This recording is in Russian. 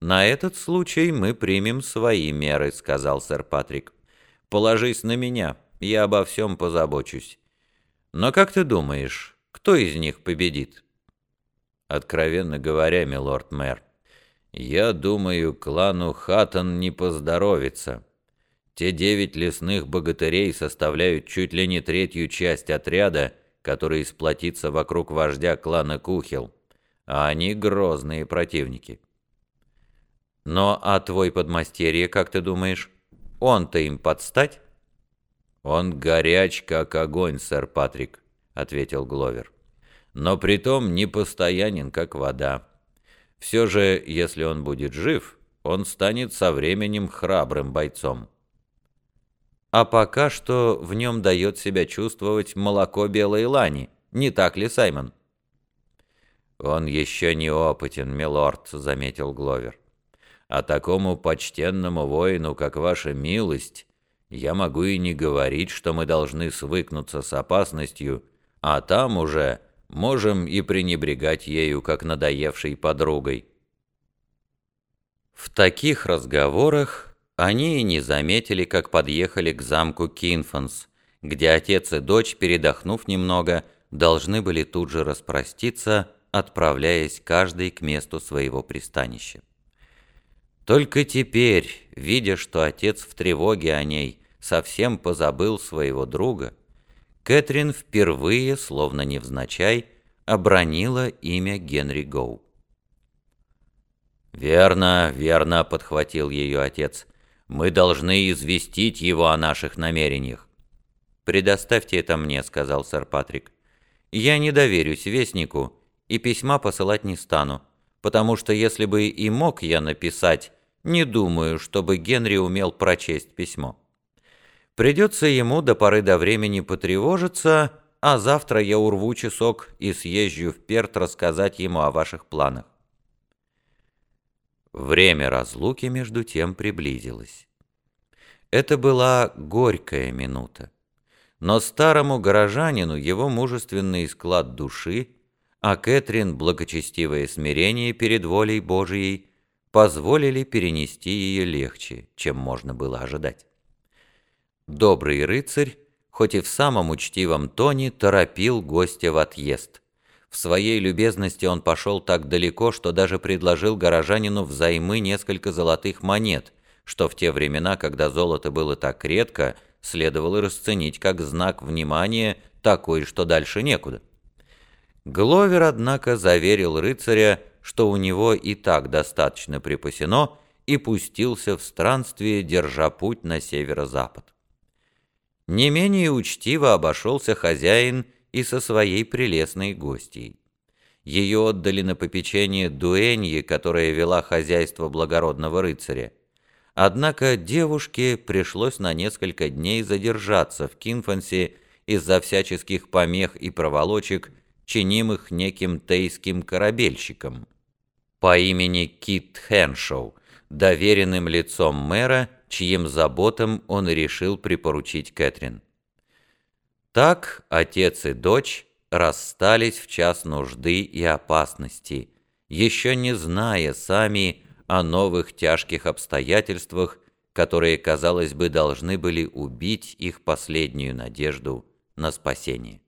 «На этот случай мы примем свои меры», — сказал сэр Патрик. «Положись на меня, я обо всем позабочусь. Но как ты думаешь, кто из них победит?» «Откровенно говоря, милорд-мэр, я думаю, клану Хаттон не поздоровится. Те девять лесных богатырей составляют чуть ли не третью часть отряда, который сплотится вокруг вождя клана Кухел, а они грозные противники. Но а твой подмастерье, как ты думаешь, он-то им подстать? Он горяч, как огонь, сэр Патрик, ответил Гловер. Но притом непостоянен, как вода. Все же, если он будет жив, он станет со временем храбрым бойцом. А пока что в нем дает себя чувствовать молоко белой лани, не так ли, Саймон? «Он еще не опытен, милорд», — заметил Гловер. «А такому почтенному воину, как ваша милость, я могу и не говорить, что мы должны свыкнуться с опасностью, а там уже можем и пренебрегать ею, как надоевшей подругой». В таких разговорах они и не заметили, как подъехали к замку Кинфанс, где отец и дочь, передохнув немного, должны были тут же распроститься, отправляясь каждый к месту своего пристанища. Только теперь, видя, что отец в тревоге о ней совсем позабыл своего друга, Кэтрин впервые, словно невзначай, обронила имя Генри Гоу. «Верно, верно», — подхватил ее отец. «Мы должны известить его о наших намерениях». «Предоставьте это мне», — сказал сэр Патрик. «Я не доверюсь Вестнику и письма посылать не стану, потому что если бы и мог я написать, не думаю, чтобы Генри умел прочесть письмо». Придется ему до поры до времени потревожиться, а завтра я урву часок и съезжу в Перт рассказать ему о ваших планах. Время разлуки между тем приблизилось. Это была горькая минута. Но старому горожанину его мужественный склад души, а Кэтрин благочестивое смирение перед волей Божией позволили перенести ее легче, чем можно было ожидать. Добрый рыцарь, хоть и в самом учтивом тоне, торопил гостя в отъезд. В своей любезности он пошел так далеко, что даже предложил горожанину взаймы несколько золотых монет, что в те времена, когда золото было так редко, следовало расценить как знак внимания такой, что дальше некуда. Гловер, однако, заверил рыцаря, что у него и так достаточно припасено, и пустился в странствие, держа путь на северо-запад. Не менее учтиво обошелся хозяин и со своей прелестной гостьей. Ее отдали на попечение дуэнье, которая вела хозяйство благородного рыцаря. Однако девушке пришлось на несколько дней задержаться в Кинфансе из-за всяческих помех и проволочек, чинимых неким тейским корабельщиком по имени Кит Хеншоу, доверенным лицом мэра чьим заботам он решил припоручить Кэтрин. Так отец и дочь расстались в час нужды и опасности, еще не зная сами о новых тяжких обстоятельствах, которые, казалось бы, должны были убить их последнюю надежду на спасение.